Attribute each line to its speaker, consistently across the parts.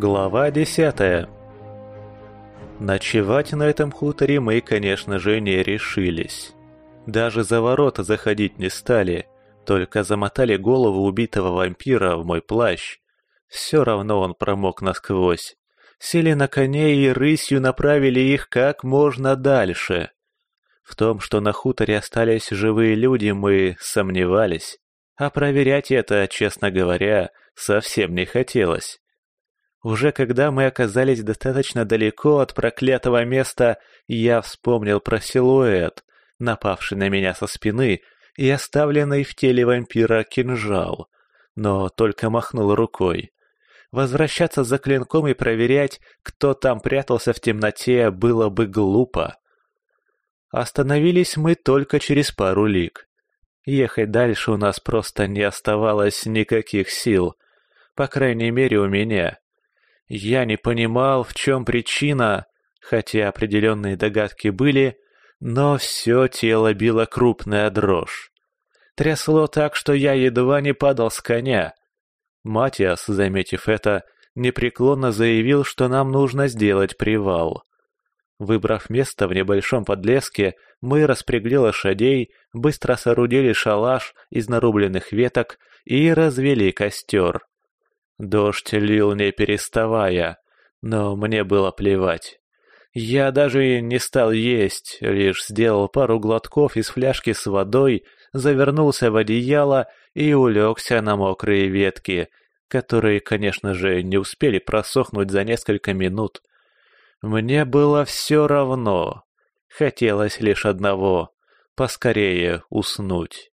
Speaker 1: Глава 10. Ночевать на этом хуторе мы, конечно же, не решились. Даже за ворота заходить не стали, только замотали голову убитого вампира в мой плащ. Все равно он промок насквозь. Сели на коней и рысью направили их как можно дальше. В том, что на хуторе остались живые люди, мы сомневались. А проверять это, честно говоря, совсем не хотелось. Уже когда мы оказались достаточно далеко от проклятого места, я вспомнил про силуэт, напавший на меня со спины и оставленный в теле вампира кинжал, но только махнул рукой. Возвращаться за клинком и проверять, кто там прятался в темноте, было бы глупо. Остановились мы только через пару лиг. Ехать дальше у нас просто не оставалось никаких сил. По крайней мере, у меня. Я не понимал, в чем причина, хотя определенные догадки были, но все тело било крупная дрожь. Трясло так, что я едва не падал с коня. Матиас, заметив это, непреклонно заявил, что нам нужно сделать привал. Выбрав место в небольшом подлеске, мы распрягли лошадей, быстро соорудили шалаш из нарубленных веток и развели костер. Дождь лил не переставая, но мне было плевать. Я даже не стал есть, лишь сделал пару глотков из фляжки с водой, завернулся в одеяло и улегся на мокрые ветки, которые, конечно же, не успели просохнуть за несколько минут. Мне было все равно. Хотелось лишь одного — поскорее уснуть.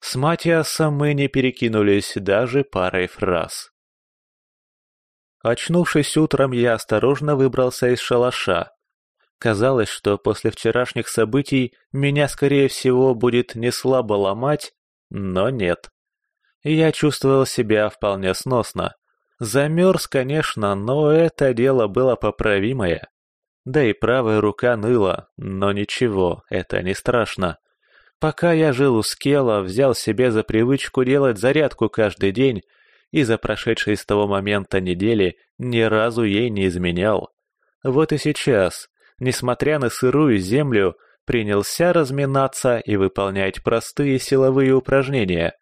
Speaker 1: С Матиасом мы не перекинулись даже парой фраз. Очнувшись утром, я осторожно выбрался из шалаша. Казалось, что после вчерашних событий меня, скорее всего, будет неслабо ломать, но нет. Я чувствовал себя вполне сносно. Замерз, конечно, но это дело было поправимое. Да и правая рука ныла, но ничего, это не страшно. Пока я жил у Скела, взял себе за привычку делать зарядку каждый день и за прошедшие с того момента недели ни разу ей не изменял. Вот и сейчас, несмотря на сырую землю, принялся разминаться и выполнять простые силовые упражнения.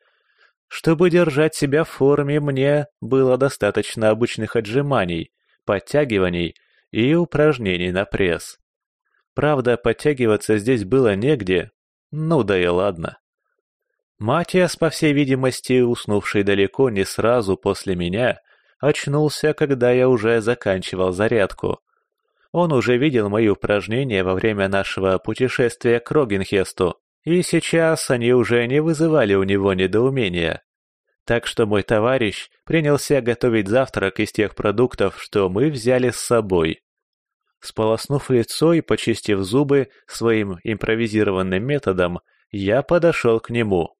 Speaker 1: Чтобы держать себя в форме, мне было достаточно обычных отжиманий, подтягиваний и упражнений на пресс. Правда, подтягиваться здесь было негде, ну да и ладно. Матиас, по всей видимости, уснувший далеко не сразу после меня, очнулся, когда я уже заканчивал зарядку. Он уже видел мои упражнения во время нашего путешествия к Рогенхесту, и сейчас они уже не вызывали у него недоумения. Так что мой товарищ принялся готовить завтрак из тех продуктов, что мы взяли с собой. Сполоснув лицо и почистив зубы своим импровизированным методом, я подошел к нему.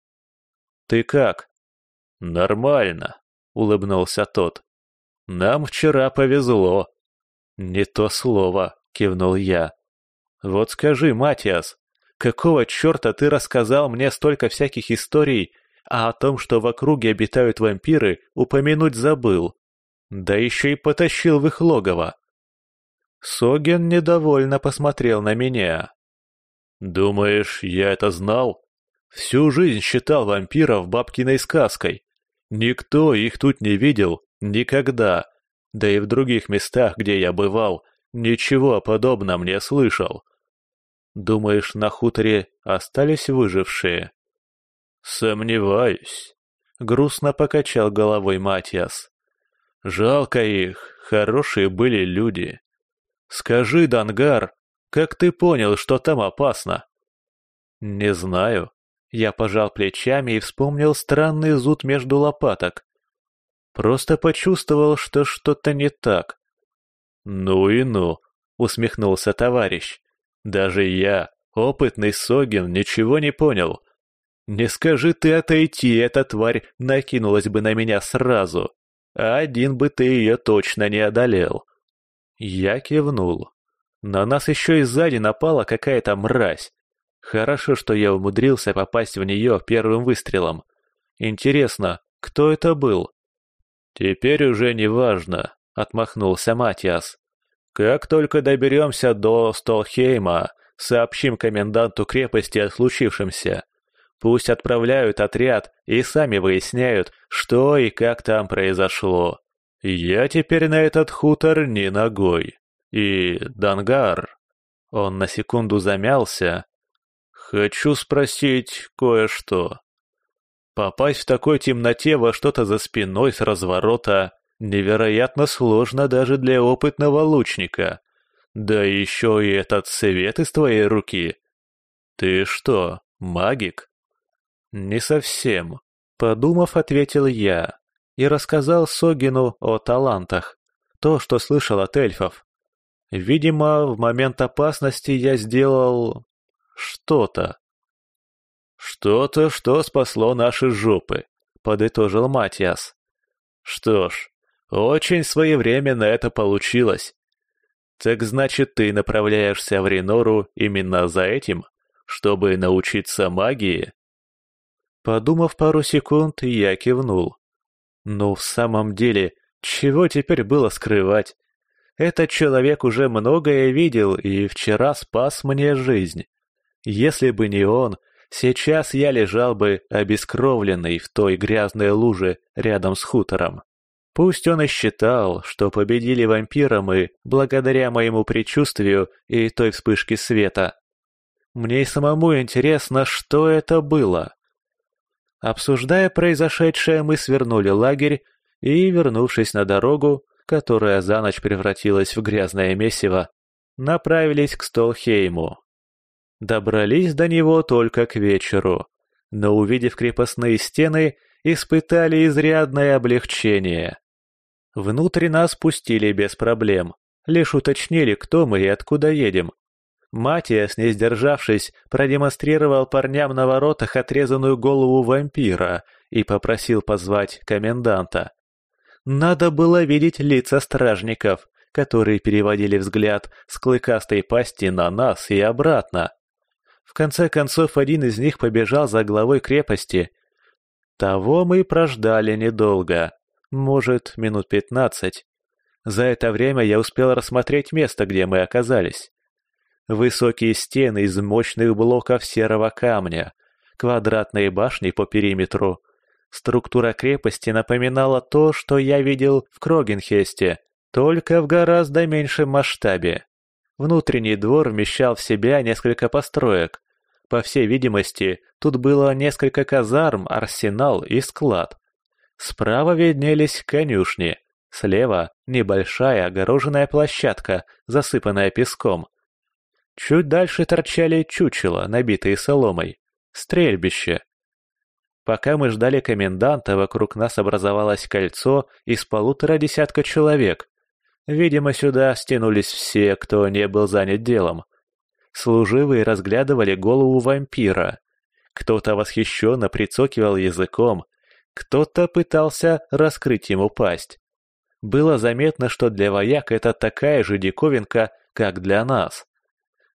Speaker 1: Ты как?» «Нормально», — улыбнулся тот. «Нам вчера повезло». «Не то слово», — кивнул я. «Вот скажи, Матиас, какого черта ты рассказал мне столько всяких историй, а о том, что в округе обитают вампиры, упомянуть забыл? Да еще и потащил в их логово». Соген недовольно посмотрел на меня. «Думаешь, я это знал?» Всю жизнь считал вампиров бабкиной сказкой. Никто их тут не видел, никогда. Да и в других местах, где я бывал, ничего подобного не слышал. Думаешь, на хуторе остались выжившие? Сомневаюсь. Грустно покачал головой Матиас. Жалко их, хорошие были люди. Скажи, Дангар, как ты понял, что там опасно? Не знаю. Я пожал плечами и вспомнил странный зуд между лопаток. Просто почувствовал, что что-то не так. «Ну и ну», — усмехнулся товарищ. «Даже я, опытный Согин, ничего не понял. Не скажи ты отойти, эта тварь накинулась бы на меня сразу, а один бы ты ее точно не одолел». Я кивнул. На нас еще и сзади напала какая-то мразь. Хорошо, что я умудрился попасть в нее первым выстрелом. Интересно, кто это был? Теперь уже не важно, отмахнулся Матиас. Как только доберемся до Столхейма, сообщим коменданту крепости о случившемся. Пусть отправляют отряд и сами выясняют, что и как там произошло. Я теперь на этот хутор не ногой. И Дангар. Он на секунду замялся, «Хочу спросить кое-что. Попасть в такой темноте во что-то за спиной с разворота невероятно сложно даже для опытного лучника. Да еще и этот свет из твоей руки. Ты что, магик?» «Не совсем», — подумав, ответил я и рассказал Согину о талантах, то, что слышал от эльфов. Видимо, в момент опасности я сделал что-то. Что-то, что спасло наши жопы, подытожил Матиас. Что ж, очень своевременно это получилось. Так значит, ты направляешься в Ренору именно за этим, чтобы научиться магии? Подумав пару секунд, я кивнул. Ну, в самом деле, чего теперь было скрывать? Этот человек уже многое видел и вчера спас мне жизнь. Если бы не он, сейчас я лежал бы обескровленный в той грязной луже рядом с хутором. Пусть он и считал, что победили вампира мы благодаря моему предчувствию и той вспышке света. Мне и самому интересно, что это было. Обсуждая произошедшее, мы свернули лагерь и, вернувшись на дорогу, которая за ночь превратилась в грязное месиво, направились к Столхейму. Добрались до него только к вечеру, но, увидев крепостные стены, испытали изрядное облегчение. Внутрь нас пустили без проблем, лишь уточнили, кто мы и откуда едем. Матиас, не сдержавшись, продемонстрировал парням на воротах отрезанную голову вампира и попросил позвать коменданта. Надо было видеть лица стражников, которые переводили взгляд с клыкастой пасти на нас и обратно. В конце концов, один из них побежал за главой крепости. Того мы прождали недолго, может, минут пятнадцать. За это время я успел рассмотреть место, где мы оказались. Высокие стены из мощных блоков серого камня, квадратные башни по периметру. Структура крепости напоминала то, что я видел в Крогенхесте, только в гораздо меньшем масштабе. Внутренний двор вмещал в себя несколько построек, по всей видимости, тут было несколько казарм, арсенал и склад. Справа виднелись конюшни, слева – небольшая огороженная площадка, засыпанная песком. Чуть дальше торчали чучела, набитые соломой. Стрельбище. Пока мы ждали коменданта, вокруг нас образовалось кольцо из полутора десятка человек. Видимо, сюда стянулись все, кто не был занят делом. Служивые разглядывали голову вампира. Кто-то восхищенно прицокивал языком, кто-то пытался раскрыть ему пасть. Было заметно, что для вояк это такая же диковинка, как для нас.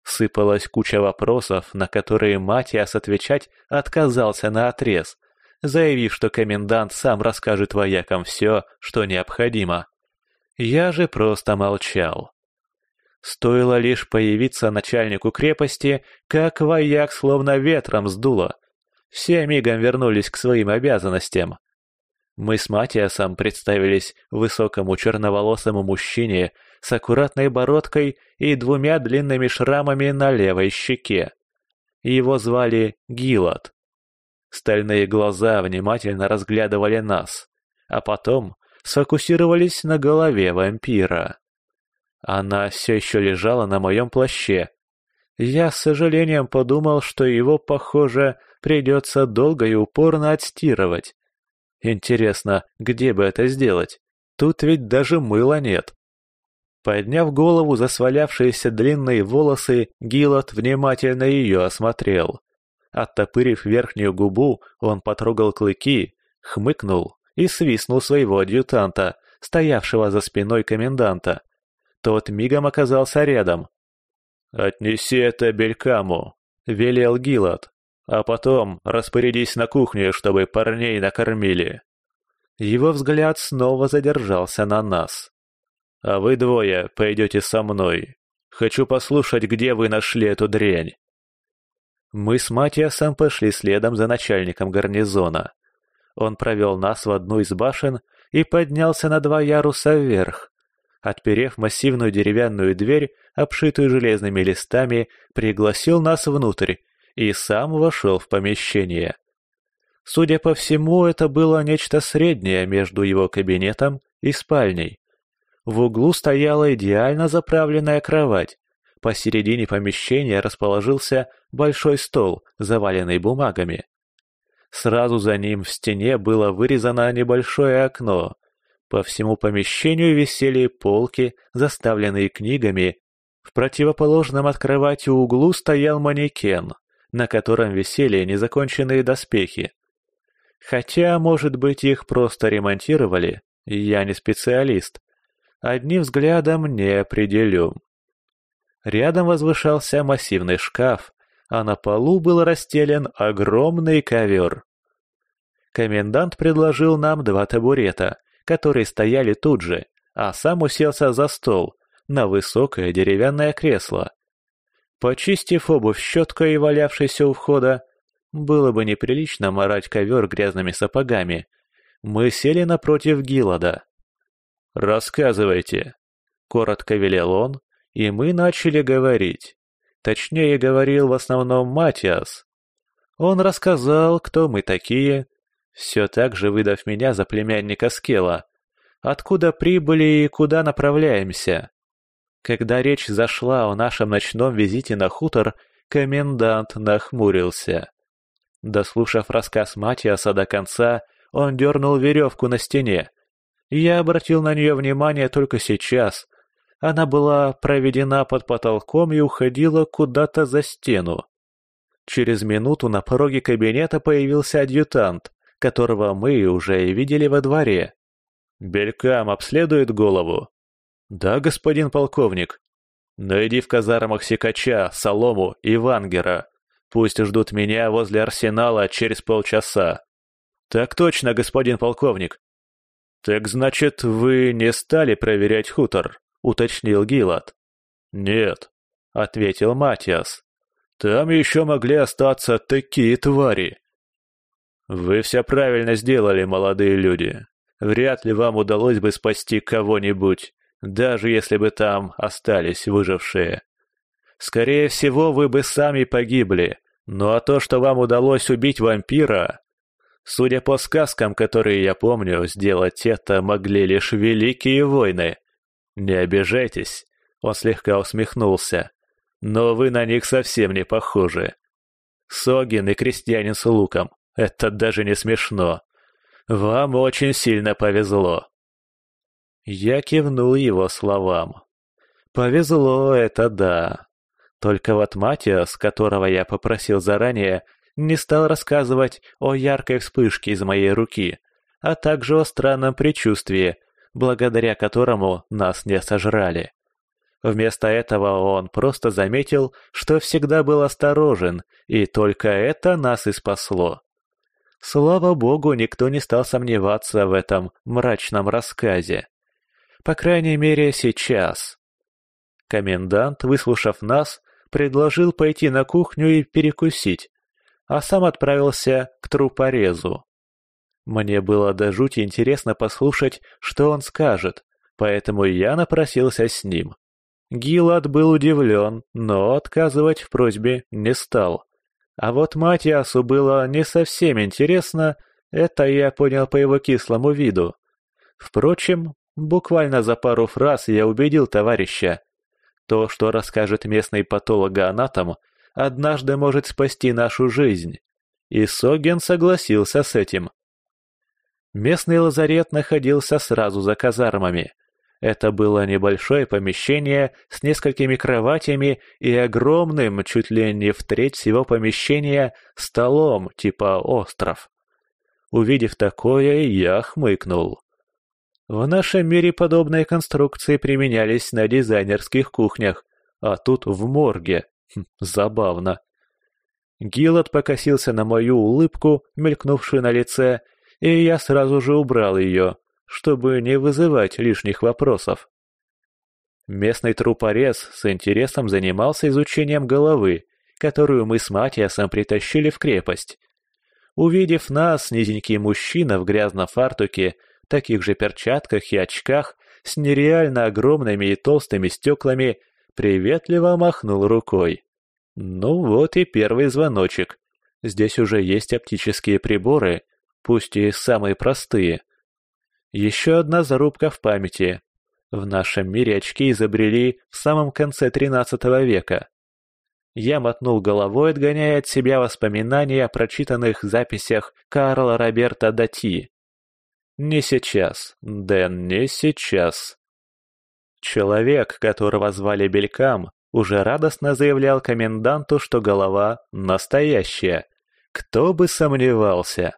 Speaker 1: Сыпалась куча вопросов, на которые Матиас отвечать отказался на отрез, заявив, что комендант сам расскажет воякам все, что необходимо. Я же просто молчал. Стоило лишь появиться начальнику крепости, как вояк словно ветром сдуло. Все мигом вернулись к своим обязанностям. Мы с Матиасом представились высокому черноволосому мужчине с аккуратной бородкой и двумя длинными шрамами на левой щеке. Его звали Гилот. Стальные глаза внимательно разглядывали нас, а потом сфокусировались на голове вампира. Она все еще лежала на моем плаще. Я с сожалением подумал, что его, похоже, придется долго и упорно отстирывать. Интересно, где бы это сделать? Тут ведь даже мыла нет. Подняв голову за свалявшиеся длинные волосы, Гилот внимательно ее осмотрел. Оттопырив верхнюю губу, он потрогал клыки, хмыкнул и свистнул своего адъютанта, стоявшего за спиной коменданта. Тот мигом оказался рядом. «Отнеси это Белькаму», — велел Гилот, «А потом распорядись на кухне, чтобы парней накормили». Его взгляд снова задержался на нас. «А вы двое пойдете со мной. Хочу послушать, где вы нашли эту дрянь». Мы с Матиасом пошли следом за начальником гарнизона. Он провел нас в одну из башен и поднялся на два яруса вверх, отперев массивную деревянную дверь, обшитую железными листами, пригласил нас внутрь и сам вошел в помещение. Судя по всему, это было нечто среднее между его кабинетом и спальней. В углу стояла идеально заправленная кровать. Посередине помещения расположился большой стол, заваленный бумагами. Сразу за ним в стене было вырезано небольшое окно, по всему помещению висели полки, заставленные книгами. В противоположном от кровати углу стоял манекен, на котором висели незаконченные доспехи. Хотя, может быть, их просто ремонтировали, я не специалист. Одним взглядом не определю. Рядом возвышался массивный шкаф, а на полу был расстелен огромный ковер. Комендант предложил нам два табурета, которые стояли тут же, а сам уселся за стол, на высокое деревянное кресло. Почистив обувь щеткой, валявшейся у входа, было бы неприлично морать ковер грязными сапогами. Мы сели напротив Гилада. «Рассказывайте», — коротко велел он, и мы начали говорить. Точнее, говорил в основном Матиас. Он рассказал, кто мы такие, все так же выдав меня за племянника Скела. «Откуда прибыли и куда направляемся?» Когда речь зашла о нашем ночном визите на хутор, комендант нахмурился. Дослушав рассказ Матиаса до конца, он дернул веревку на стене. Я обратил на нее внимание только сейчас. Она была проведена под потолком и уходила куда-то за стену. Через минуту на пороге кабинета появился адъютант которого мы уже и видели во дворе. Белькам обследует голову. Да, господин полковник. Найди в казармах секача, Солому и Вангера. Пусть ждут меня возле арсенала через полчаса. Так точно, господин полковник. Так значит, вы не стали проверять хутор, уточнил Гилат. Нет, ответил Матиас. Там еще могли остаться такие твари. Вы все правильно сделали, молодые люди. Вряд ли вам удалось бы спасти кого-нибудь, даже если бы там остались выжившие. Скорее всего, вы бы сами погибли, ну а то, что вам удалось убить вампира... Судя по сказкам, которые я помню, сделать это могли лишь великие войны. Не обижайтесь, он слегка усмехнулся, но вы на них совсем не похожи. Согин и крестьянин с луком. Это даже не смешно. Вам очень сильно повезло. Я кивнул его словам. Повезло это да. Только вот Матиас, которого я попросил заранее, не стал рассказывать о яркой вспышке из моей руки, а также о странном предчувствии, благодаря которому нас не сожрали. Вместо этого он просто заметил, что всегда был осторожен, и только это нас и спасло. Слава богу, никто не стал сомневаться в этом мрачном рассказе. По крайней мере, сейчас. Комендант, выслушав нас, предложил пойти на кухню и перекусить, а сам отправился к трупорезу. Мне было до жути интересно послушать, что он скажет, поэтому я напросился с ним. Гилад был удивлен, но отказывать в просьбе не стал. А вот Матиасу было не совсем интересно, это я понял по его кислому виду. Впрочем, буквально за пару фраз я убедил товарища. То, что расскажет местный патологоанатом, однажды может спасти нашу жизнь. И Соген согласился с этим. Местный лазарет находился сразу за казармами – это было небольшое помещение с несколькими кроватями и огромным, чуть ли не в треть всего помещения, столом типа остров. Увидев такое, я хмыкнул. В нашем мире подобные конструкции применялись на дизайнерских кухнях, а тут в морге. Хм, забавно. Гилот покосился на мою улыбку, мелькнувшую на лице, и я сразу же убрал ее чтобы не вызывать лишних вопросов. Местный трупорез с интересом занимался изучением головы, которую мы с Матиасом притащили в крепость. Увидев нас, низенький мужчина в грязном фартуке, таких же перчатках и очках, с нереально огромными и толстыми стеклами, приветливо махнул рукой. Ну вот и первый звоночек. Здесь уже есть оптические приборы, пусть и самые простые. Еще одна зарубка в памяти. В нашем мире очки изобрели в самом конце XIII века. Я мотнул головой, отгоняя от себя воспоминания о прочитанных записях Карла Роберта Дати. «Не сейчас, Дэн, не сейчас». Человек, которого звали Белькам, уже радостно заявлял коменданту, что голова настоящая. Кто бы сомневался.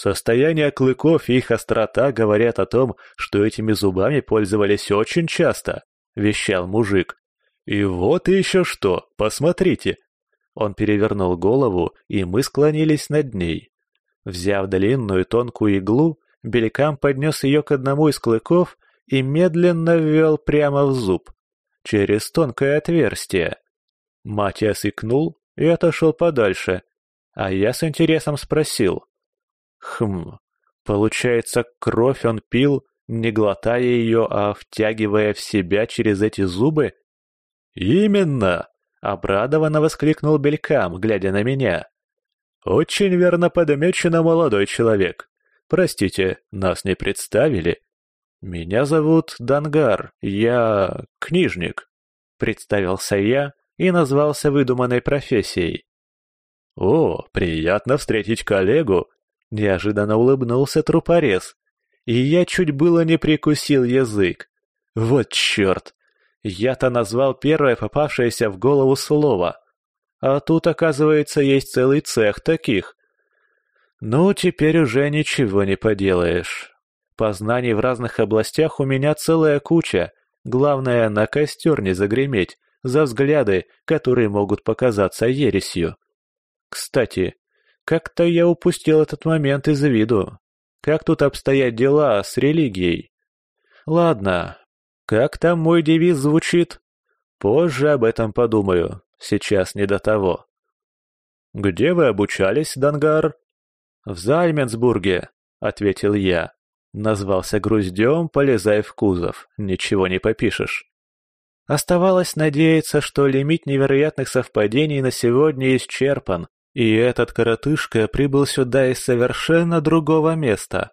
Speaker 1: Состояние клыков и их острота говорят о том, что этими зубами пользовались очень часто, вещал мужик. И вот еще что, посмотрите. Он перевернул голову, и мы склонились над ней. Взяв длинную тонкую иглу, Беликам поднес ее к одному из клыков и медленно ввел прямо в зуб, через тонкое отверстие. Матиас икнул и отошел подальше, а я с интересом спросил. Хм, получается, кровь он пил, не глотая ее, а втягивая в себя через эти зубы? «Именно!» — обрадованно воскликнул Белькам, глядя на меня. «Очень верно подмечено, молодой человек. Простите, нас не представили. Меня зовут Дангар, я книжник», — представился я и назвался выдуманной профессией. «О, приятно встретить коллегу, Неожиданно улыбнулся трупорез, и я чуть было не прикусил язык. Вот черт! Я-то назвал первое попавшееся в голову слово. А тут, оказывается, есть целый цех таких. Ну, теперь уже ничего не поделаешь. Познаний в разных областях у меня целая куча. Главное, на костер не загреметь за взгляды, которые могут показаться ересью. Кстати, как-то я упустил этот момент из виду. Как тут обстоят дела с религией? Ладно, как там мой девиз звучит? Позже об этом подумаю, сейчас не до того. Где вы обучались, Дангар? В Зальменсбурге, ответил я. Назвался груздем, полезая в кузов, ничего не попишешь. Оставалось надеяться, что лимит невероятных совпадений на сегодня исчерпан, и этот коротышка прибыл сюда из совершенно другого места.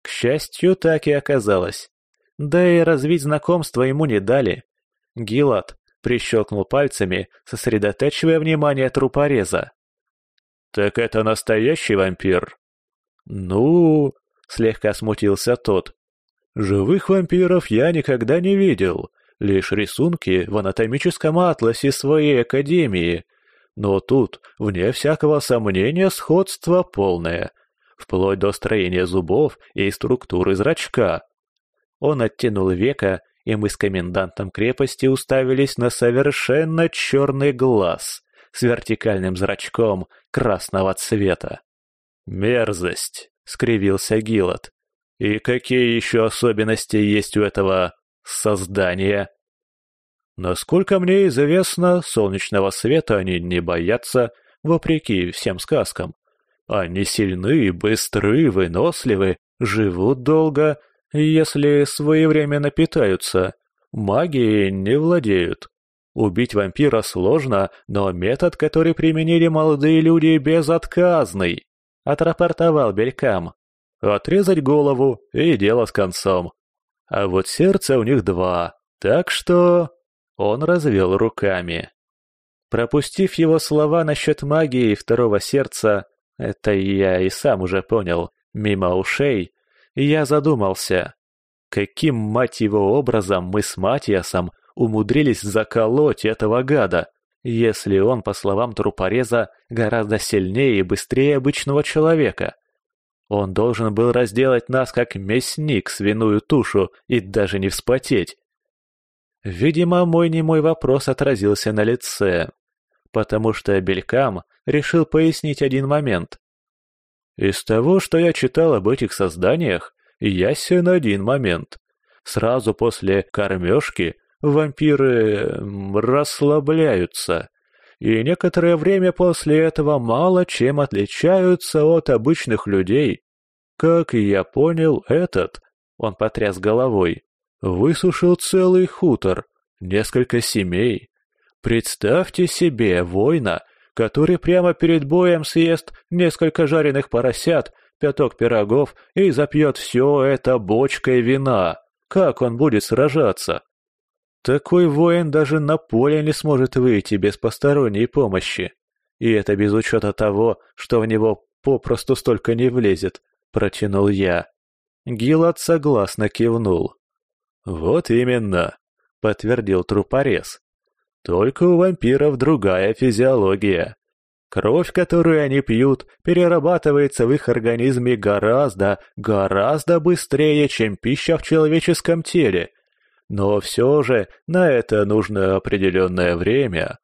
Speaker 1: К счастью, так и оказалось. Да и развить знакомство ему не дали. Гилат прищелкнул пальцами, сосредотачивая внимание трупореза. «Так это настоящий вампир?» «Ну...» — слегка смутился тот. «Живых вампиров я никогда не видел, лишь рисунки в анатомическом атласе своей академии, но тут, вне всякого сомнения, сходство полное, вплоть до строения зубов и структуры зрачка. Он оттянул века, и мы с комендантом крепости уставились на совершенно черный глаз с вертикальным зрачком красного цвета. «Мерзость!» — скривился Гилот. «И какие еще особенности есть у этого создания?» Насколько мне известно, солнечного света они не боятся, вопреки всем сказкам. Они сильны, быстры, выносливы, живут долго, если своевременно питаются. Магией не владеют. Убить вампира сложно, но метод, который применили молодые люди, безотказный. Отрапортовал Белькам. Отрезать голову и дело с концом. А вот сердца у них два, так что... Он развел руками. Пропустив его слова насчет магии и второго сердца, это я и сам уже понял, мимо ушей, я задумался. Каким, мать его, образом мы с Матиасом умудрились заколоть этого гада, если он, по словам трупореза, гораздо сильнее и быстрее обычного человека? Он должен был разделать нас, как мясник, свиную тушу, и даже не вспотеть. Видимо, мой немой вопрос отразился на лице, потому что Белькам решил пояснить один момент. Из того, что я читал об этих созданиях, ясен один момент. Сразу после кормежки вампиры расслабляются, и некоторое время после этого мало чем отличаются от обычных людей. Как я понял, этот, он потряс головой, Высушил целый хутор, несколько семей. Представьте себе воина, который прямо перед боем съест несколько жареных поросят, пяток пирогов и запьет все это бочкой вина. Как он будет сражаться? Такой воин даже на поле не сможет выйти без посторонней помощи. И это без учета того, что в него попросту столько не влезет, протянул я. Гилат согласно кивнул. «Вот именно», — подтвердил трупорез. «Только у вампиров другая физиология. Кровь, которую они пьют, перерабатывается в их организме гораздо, гораздо быстрее, чем пища в человеческом теле. Но все же на это нужно определенное время.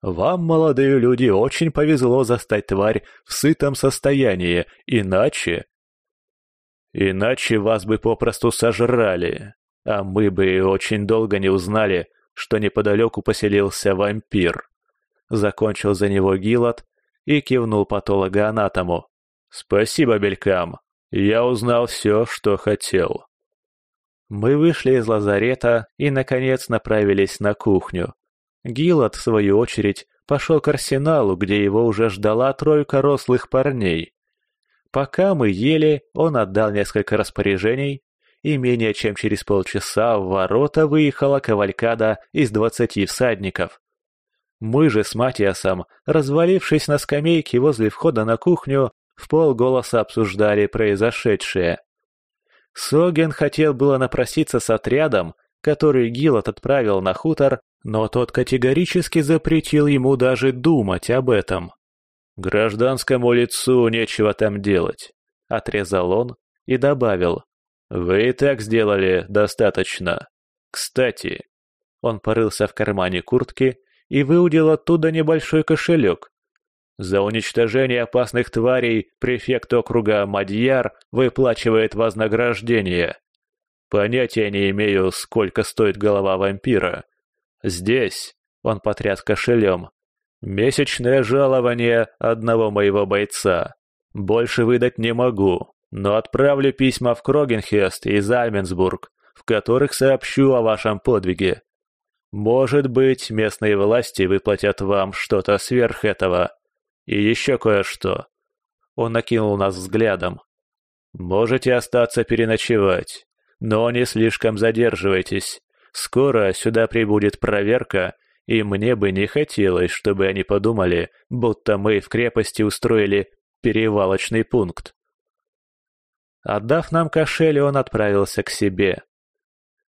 Speaker 1: Вам, молодые люди, очень повезло застать тварь в сытом состоянии, иначе... Иначе вас бы попросту сожрали, а мы бы очень долго не узнали, что неподалеку поселился вампир. Закончил за него Гилот и кивнул патологоанатому. «Спасибо, Белькам. Я узнал все, что хотел». Мы вышли из лазарета и, наконец, направились на кухню. Гилот, в свою очередь, пошел к арсеналу, где его уже ждала тройка рослых парней. Пока мы ели, он отдал несколько распоряжений, и менее чем через полчаса в ворота выехала кавалькада из двадцати всадников. Мы же с Матиасом, развалившись на скамейке возле входа на кухню, в полголоса обсуждали произошедшее. Соген хотел было напроситься с отрядом, который Гилот отправил на хутор, но тот категорически запретил ему даже думать об этом. «Гражданскому лицу нечего там делать», — отрезал он и добавил. Вы и так сделали достаточно. Кстати, он порылся в кармане куртки и выудил оттуда небольшой кошелек. За уничтожение опасных тварей префект округа Мадьяр выплачивает вознаграждение. Понятия не имею, сколько стоит голова вампира. Здесь, он потряс кошелем, месячное жалование одного моего бойца. Больше выдать не могу но отправлю письма в Крогенхест и Зальменсбург, в которых сообщу о вашем подвиге. Может быть, местные власти выплатят вам что-то сверх этого. И еще кое-что. Он накинул нас взглядом. Можете остаться переночевать, но не слишком задерживайтесь. Скоро сюда прибудет проверка, и мне бы не хотелось, чтобы они подумали, будто мы в крепости устроили перевалочный пункт. Отдав нам кошель, он отправился к себе.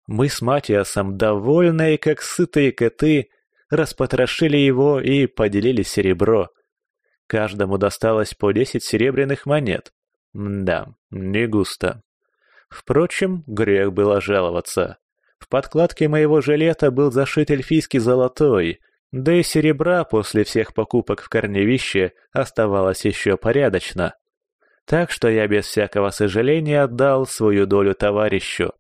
Speaker 1: Мы с Матиасом, довольные, как сытые коты, распотрошили его и поделили серебро. Каждому досталось по десять серебряных монет. Да, не густо. Впрочем, грех было жаловаться. В подкладке моего жилета был зашит эльфийский золотой, да и серебра после всех покупок в корневище оставалось еще порядочно. Так что я без всякого сожаления отдал свою долю товарищу.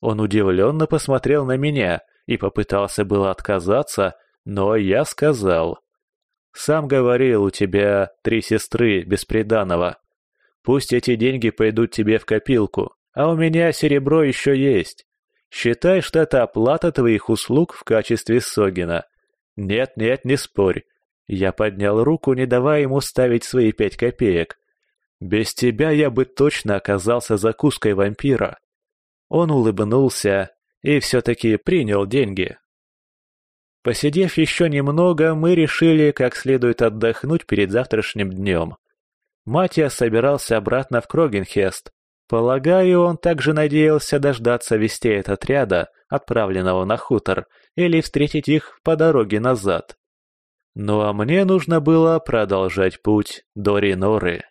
Speaker 1: Он удивленно посмотрел на меня и попытался было отказаться, но я сказал. «Сам говорил, у тебя три сестры бесприданного. Пусть эти деньги пойдут тебе в копилку, а у меня серебро еще есть. Считай, что это оплата твоих услуг в качестве Согина. Нет-нет, не спорь». Я поднял руку, не давая ему ставить свои пять копеек. Без тебя я бы точно оказался закуской вампира. Он улыбнулся и все-таки принял деньги. Посидев еще немного, мы решили как следует отдохнуть перед завтрашним днем. Матиас собирался обратно в Крогенхест. Полагаю, он также надеялся дождаться вести от отряда, отправленного на хутор, или встретить их по дороге назад. Ну а мне нужно было продолжать путь до Риноры.